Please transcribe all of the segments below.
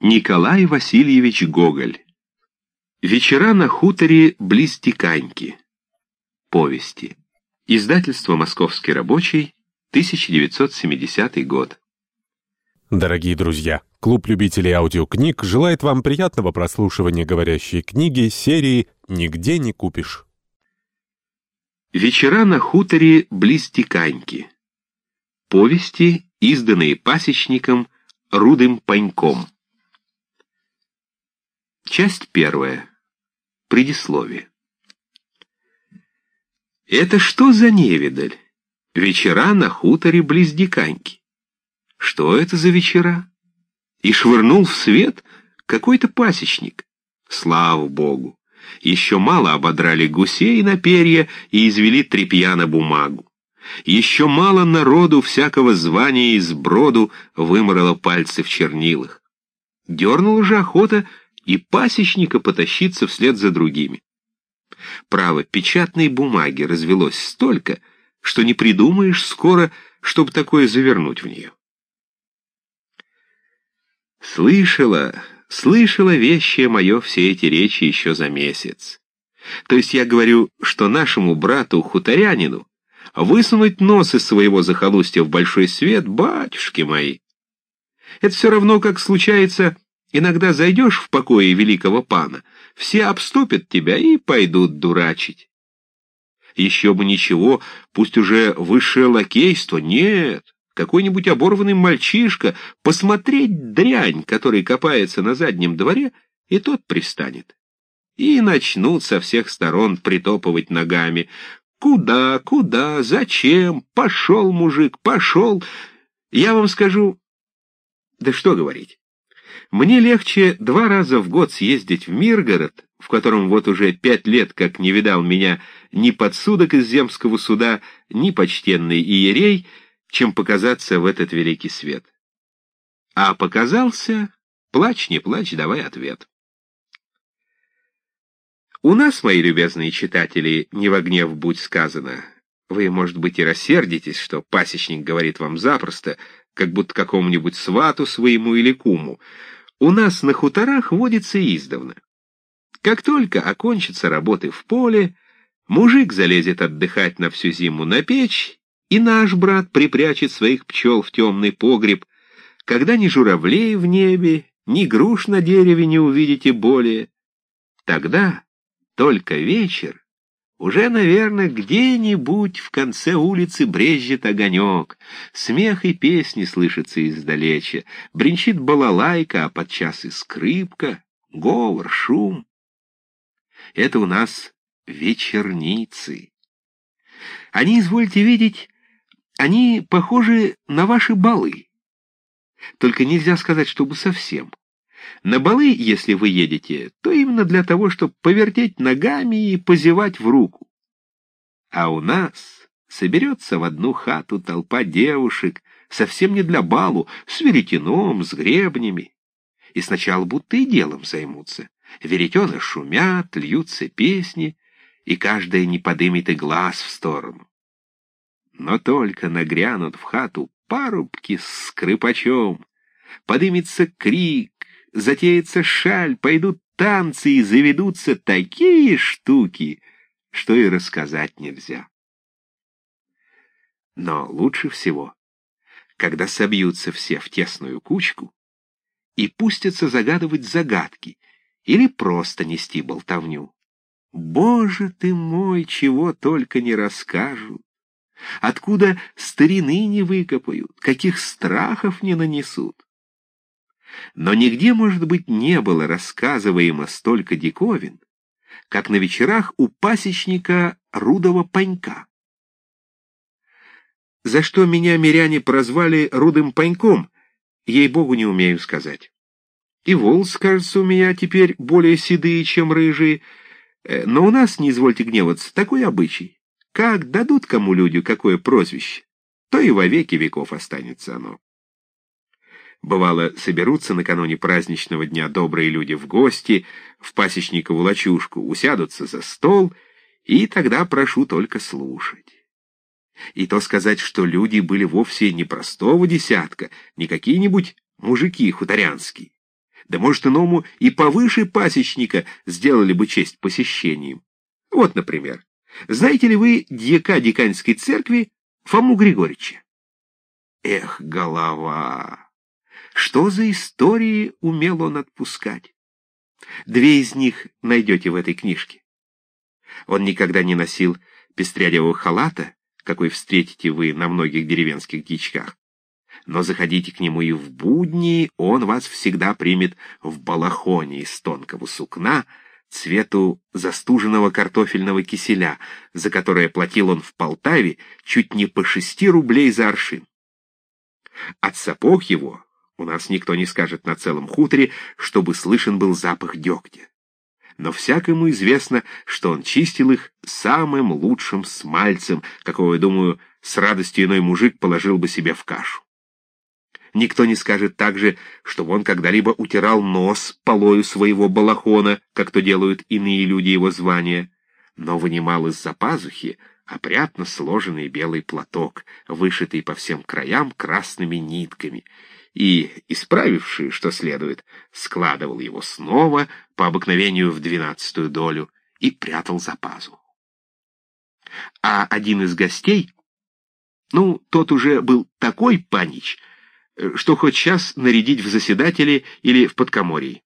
Николай Васильевич Гоголь. Вечера на хуторе близ Тиканьки. Повести. Издательство «Московский рабочий», 1970 год. Дорогие друзья, клуб любителей аудиокниг желает вам приятного прослушивания говорящей книги серии «Нигде не купишь». Вечера на хуторе близ Тиканьки. Повести, изданные пасечником Рудым Паньком. Часть первая. Предисловие. Это что за невидаль? Вечера на хуторе близ Диканьки. Что это за вечера? И швырнул в свет какой-то пасечник. Слава богу! Еще мало ободрали гусей на перья и извели тряпья на бумагу. Еще мало народу всякого звания из броду выморало пальцы в чернилах. Дернула же охота и пасечника потащиться вслед за другими. Право, печатной бумаги развелось столько, что не придумаешь скоро, чтобы такое завернуть в нее. Слышала, слышала вещее мое все эти речи еще за месяц. То есть я говорю, что нашему брату-хуторянину высунуть нос из своего захолустья в большой свет, батюшки мои. Это все равно, как случается Иногда зайдешь в покое великого пана, все обступят тебя и пойдут дурачить. Еще бы ничего, пусть уже высшее лакейство, нет, какой-нибудь оборванный мальчишка, посмотреть дрянь, который копается на заднем дворе, и тот пристанет. И начнут со всех сторон притопывать ногами. Куда, куда, зачем, пошел мужик, пошел. Я вам скажу, да что говорить. Мне легче два раза в год съездить в Миргород, в котором вот уже пять лет как не видал меня ни подсудок из земского суда, ни почтенный иерей, чем показаться в этот великий свет. А показался, плачь, не плачь, давай ответ. У нас, мои любезные читатели, не во гнев будь сказано. Вы, может быть, и рассердитесь, что пасечник говорит вам запросто, как будто какому-нибудь свату своему или куму, у нас на хуторах водится издавна. Как только окончатся работы в поле, мужик залезет отдыхать на всю зиму на печь, и наш брат припрячет своих пчел в темный погреб, когда ни журавлей в небе, ни груш на дереве не увидите более. Тогда только вечер уже, наверное, где-нибудь в конце улицы брезжит огонек, смех и песни слышатся издалеча, бренчит балалайка, а подчас и скрипка, говор, шум. Это у нас вечерницы. Они, извольте видеть, они похожи на ваши балы. Только нельзя сказать, чтобы совсем. На балы, если вы едете, то именно для того, чтобы повертеть ногами и позевать в руку. А у нас соберется в одну хату толпа девушек, совсем не для балу, с веретеном, с гребнями. И сначала будто и делом займутся. Веретена шумят, льются песни, и каждая не подымет и глаз в сторону. Но только нагрянут в хату парубки с скрипачом, подымется крик, затеется шаль, пойдут танцы и заведутся такие штуки, что и рассказать нельзя. Но лучше всего, когда собьются все в тесную кучку и пустятся загадывать загадки или просто нести болтовню. Боже ты мой, чего только не расскажут! Откуда старины не выкопают, каких страхов не нанесут? Но нигде, может быть, не было рассказываемо столько диковин, как на вечерах у пасечника Рудого Панька. За что меня миряне прозвали Рудым Паньком, ей-богу не умею сказать. И волосы, кажется, у меня теперь более седые, чем рыжие, э, но у нас, не извольте гневаться, такой обычай. Как дадут кому людю какое прозвище, то и во веки веков останется оно. Бывало, соберутся накануне праздничного дня добрые люди в гости, в пасечникову лачушку, усядутся за стол, и тогда прошу только слушать. И то сказать, что люди были вовсе не простого десятка, не какие-нибудь мужики хуторянские. Да, может, иному и повыше пасечника сделали бы честь посещением. Вот, например, знаете ли вы дьяка Диканьской церкви Фому Григорьевича? Эх, голова! Что за истории умел он отпускать? Две из них найдете в этой книжке. Он никогда не носил пестрядевого халата, какой встретите вы на многих деревенских дичках. Но заходите к нему и в будни, он вас всегда примет в балахоне из тонкого сукна, цвету застуженного картофельного киселя, за которое платил он в Полтаве чуть не по шести рублей за аршин. От сапог его у нас никто не скажет на целом хуторе, чтобы слышен был запах дегтя. Но всякому известно, что он чистил их самым лучшим смальцем, какого, я думаю, с радостью иной мужик положил бы себе в кашу. Никто не скажет также, чтобы он когда-либо утирал нос полою своего балахона, как то делают иные люди его звания, но вынимал из-за пазухи опрятно сложенный белый платок, вышитый по всем краям красными нитками, и, исправивший, что следует, складывал его снова по обыкновению в двенадцатую долю и прятал за пазуху. А один из гостей, ну, тот уже был такой панич, что хоть сейчас нарядить в заседатели или в подкоморье.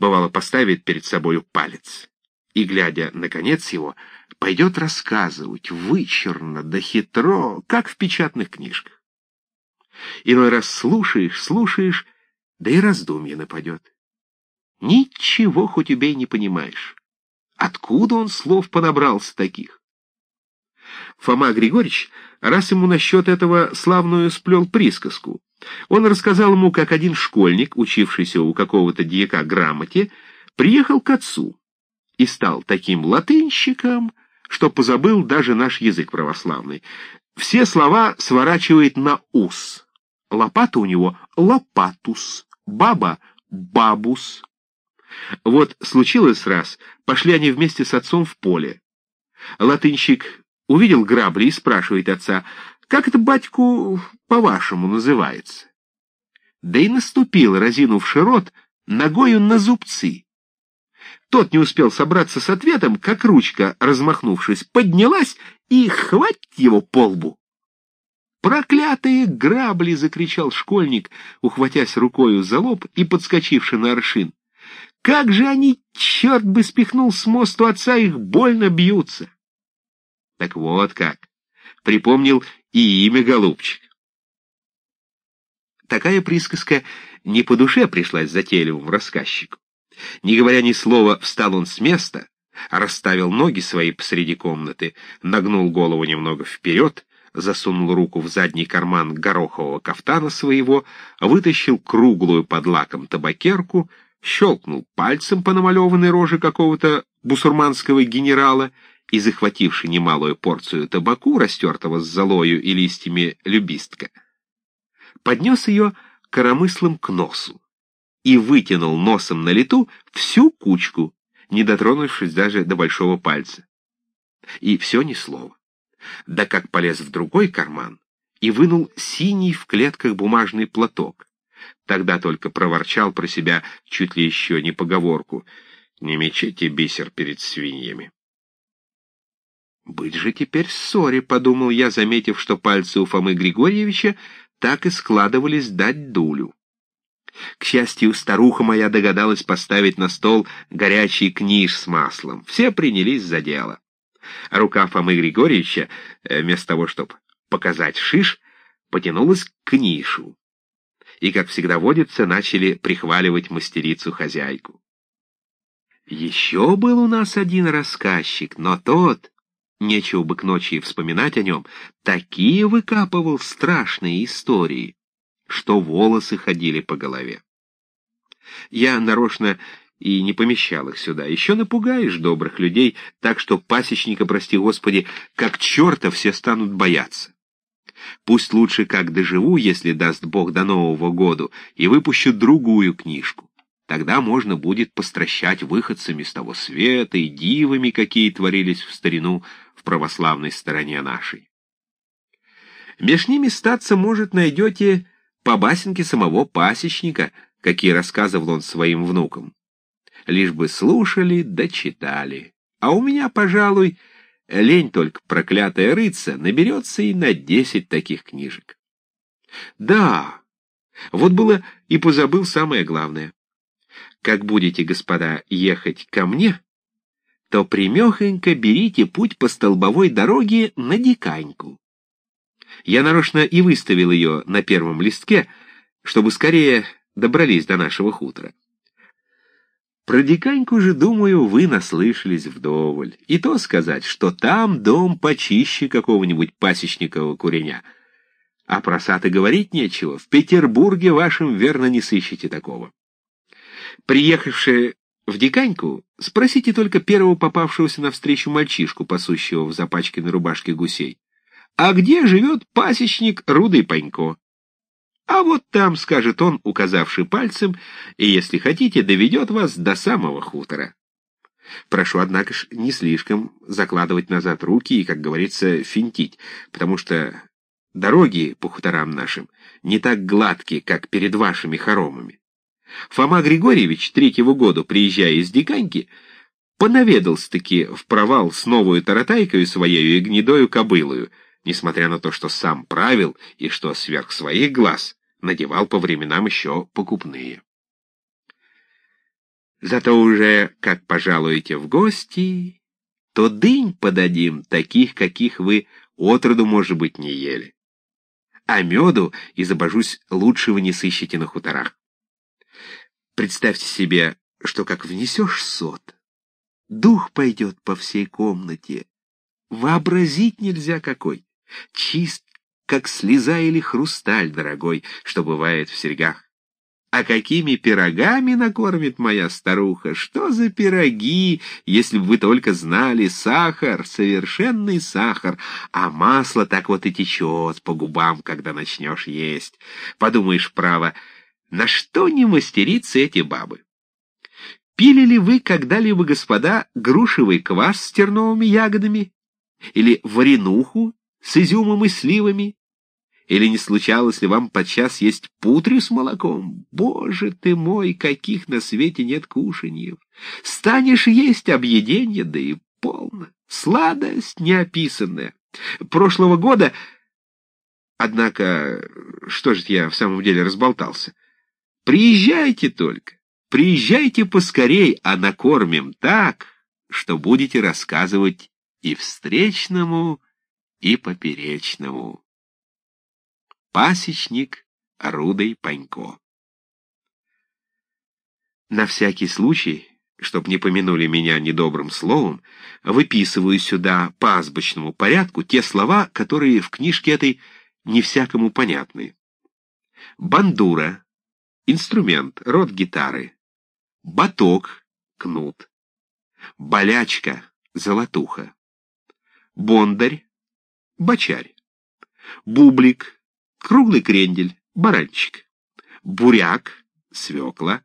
Бывало, поставит перед собою палец и, глядя на конец его, пойдет рассказывать вычурно да хитро, как в печатных книжках. Иной раз слушаешь, слушаешь, да и раздумье нападет. Ничего хоть убей не понимаешь. Откуда он слов понабрался таких? Фома Григорьевич раз ему насчет этого славную сплел присказку. Он рассказал ему, как один школьник, учившийся у какого-то дьяка грамоте, приехал к отцу и стал таким латынщиком, что позабыл даже наш язык православный. Все слова сворачивает на «ус». Лопата у него лопатус, баба бабус. Вот случилось раз, пошли они вместе с отцом в поле. Латынщик увидел грабли и спрашивает отца, как это, батьку, по-вашему называется? Да и наступил, разинувши рот, ногою на зубцы. Тот не успел собраться с ответом, как ручка, размахнувшись, поднялась и хватит его по лбу. «Проклятые грабли!» — закричал школьник, ухватясь рукою за лоб и подскочивший на аршин. «Как же они, черт бы спихнул с мосту отца, их больно бьются!» Так вот как. Припомнил и имя голубчик. Такая присказка не по душе пришлась затейливому рассказчику. Не говоря ни слова, встал он с места, расставил ноги свои посреди комнаты, нагнул голову немного вперед, засунул руку в задний карман горохового кафтана своего, вытащил круглую под лаком табакерку, щелкнул пальцем по намалеванной роже какого-то бусурманского генерала и, захвативший немалую порцию табаку, растертого с золою и листьями любистка, поднес ее коромыслом к носу и вытянул носом на лету всю кучку, не дотронувшись даже до большого пальца. И все ни слова да как полез в другой карман и вынул синий в клетках бумажный платок. Тогда только проворчал про себя чуть ли еще не поговорку «Не мечите бисер перед свиньями». «Быть же теперь ссоре», — подумал я, заметив, что пальцы у Фомы Григорьевича так и складывались дать дулю. К счастью, старуха моя догадалась поставить на стол горячий книж с маслом. Все принялись за дело. Рука Фомы Григорьевича, э, вместо того, чтобы показать шиш, потянулась к нишу. И, как всегда водится, начали прихваливать мастерицу-хозяйку. Еще был у нас один рассказчик, но тот, нечего бы к ночи вспоминать о нем, такие выкапывал страшные истории, что волосы ходили по голове. Я нарочно и не помещал их сюда. Еще напугаешь добрых людей, так что пасечника, прости господи, как черта все станут бояться. Пусть лучше как доживу, если даст Бог до Нового года, и выпущу другую книжку. Тогда можно будет постращать выходцами с того света и дивами, какие творились в старину в православной стороне нашей. Меж ними статься, может, найдете по басенке самого пасечника — какие рассказывал он своим внукам. Лишь бы слушали да читали. А у меня, пожалуй, лень только проклятая рыться, наберется и на десять таких книжек. Да, вот было и позабыл самое главное. Как будете, господа, ехать ко мне, то примехонько берите путь по столбовой дороге на Диканьку. Я нарочно и выставил ее на первом листке, чтобы скорее добрались до нашего хутора. Про Диканьку же, думаю, вы наслышались вдоволь. И то сказать, что там дом почище какого-нибудь пасечникового куреня. А про сад и говорить нечего. В Петербурге вашем верно не сыщете такого. Приехавшие в Диканьку, спросите только первого попавшегося навстречу мальчишку, пасущего в запачканной рубашке гусей. А где живет пасечник Рудый Панько? А вот там, скажет он, указавший пальцем, и, если хотите, доведет вас до самого хутора. Прошу, однако ж, не слишком закладывать назад руки и, как говорится, финтить, потому что дороги по хуторам нашим не так гладкие, как перед вашими хоромами. Фома Григорьевич третьего года, приезжая из Диканьки, понаведался-таки в провал с новую таратайкою своею и гнедою кобылою, несмотря на то, что сам правил и что сверх своих глаз надевал по временам еще покупные. Зато уже, как пожалуете в гости, то дынь подадим, таких, каких вы отроду, может быть, не ели. А меду, изобожусь, лучшего не сыщете на хуторах. Представьте себе, что как внесешь сот, дух пойдет по всей комнате. Вообразить нельзя какой. Чист, как слеза или хрусталь дорогой, что бывает в серьгах. А какими пирогами накормит моя старуха? Что за пироги, если бы вы только знали? Сахар, совершенный сахар, а масло так вот и течет по губам, когда начнешь есть. Подумаешь, право, на что не мастерицы эти бабы? Пили ли вы когда-либо, господа, грушевый квас с терновыми ягодами? Или варенуху с изюмом и сливами? Или не случалось ли вам подчас есть путрю с молоком? Боже ты мой, каких на свете нет кушаньев! Станешь есть объеденье, да и полно. Сладость неописанная. Прошлого года... Однако, что же я в самом деле разболтался? Приезжайте только, приезжайте поскорей, а накормим так, что будете рассказывать и встречному, и поперечному. Пасечник Рудой Панько На всякий случай, чтоб не помянули меня недобрым словом, выписываю сюда по азбучному порядку те слова, которые в книжке этой не всякому понятны. Бандура — инструмент, род гитары. Баток — кнут. Болячка — золотуха. Бондарь бочарь. Бублик, круглый крендель, баранчик. Буряк, свекла.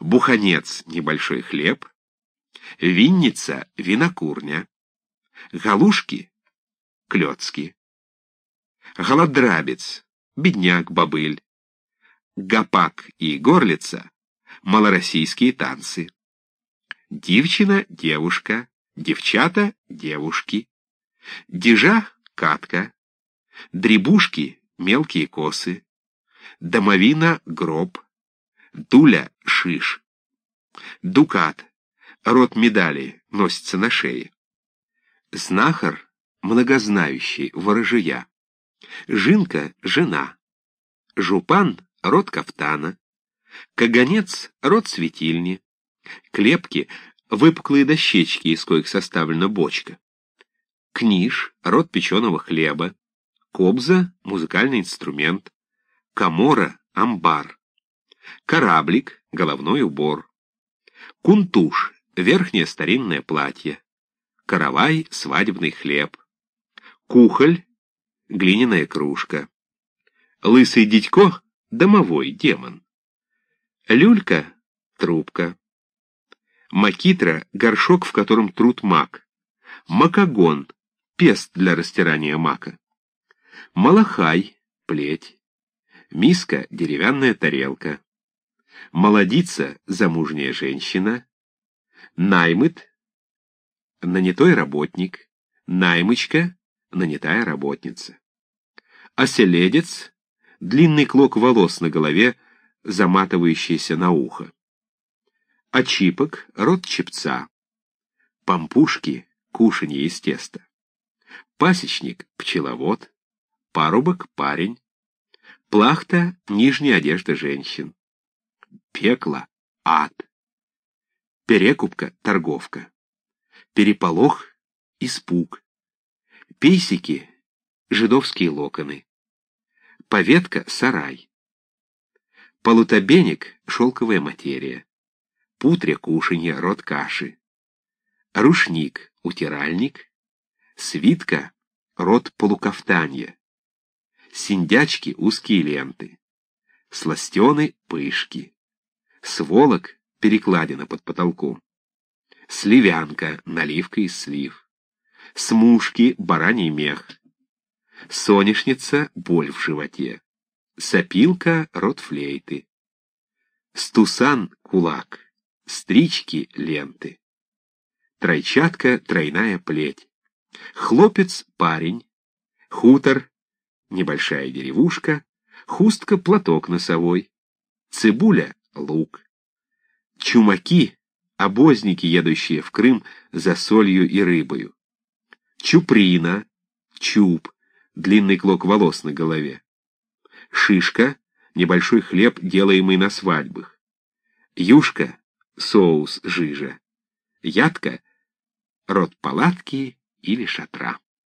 Буханец, небольшой хлеб. Винница, винокурня. Галушки, клёцки. Голодрабец, бедняк, бобыль. Гапак и горлица, малороссийские танцы. Дивчина, девушка, девчата, девушки. Дежа катка, дребушки — мелкие косы, домовина — гроб, дуля — шиш, дукат — рот медали, носится на шее, знахар — многознающий, ворожия, жинка — жена, жупан — рот кафтана, каганец — рот светильни, клепки — выпуклые дощечки, из коих составлена бочка книж, род печеного хлеба, кобза — музыкальный инструмент, камора — амбар, кораблик — головной убор, кунтуш — верхнее старинное платье, каравай — свадебный хлеб, кухоль — глиняная кружка, лысый дядько — домовой демон, люлька — трубка, макитра — горшок, в котором труд мак, макагон пест для растирания мака. Малахай — плеть. Миска — деревянная тарелка. молодица — замужняя женщина, наймыт — нанятой работник, наймычка — нанятая работница. Оселедец — длинный клок волос на голове, заматывающийся на ухо. Очипок — род чепца. Пампушки — кушанье из теста. Пасечник — пчеловод. Парубок — парень. Плахта — нижняя одежда женщин. Пекло — ад. Перекупка — торговка. Переполох — испуг. Пейсики — жидовские локоны. Поветка — сарай. Полутобеник — шелковая материя. Путря — кушанье, рот каши. Рушник — утиральник. Свитка — рот полукафтанья. Синдячки — узкие ленты. Сластены — пышки. Сволок — перекладина под потолком. Сливянка — наливка из слив. Смушки — бараний мех. Соняшница — боль в животе. Сопилка — рот флейты. Стусан — кулак. Стрички — ленты. Тройчатка — тройная плеть. Хлопец — парень. Хутор — небольшая деревушка. Хустка — платок носовой. Цибуля — лук. Чумаки — обозники, едущие в Крым за солью и рыбою. Чуприна — чуб, длинный клок волос на голове. Шишка — небольшой хлеб, делаемый на свадьбах. Юшка — соус, жижа. Ядка — рот палатки или шатра.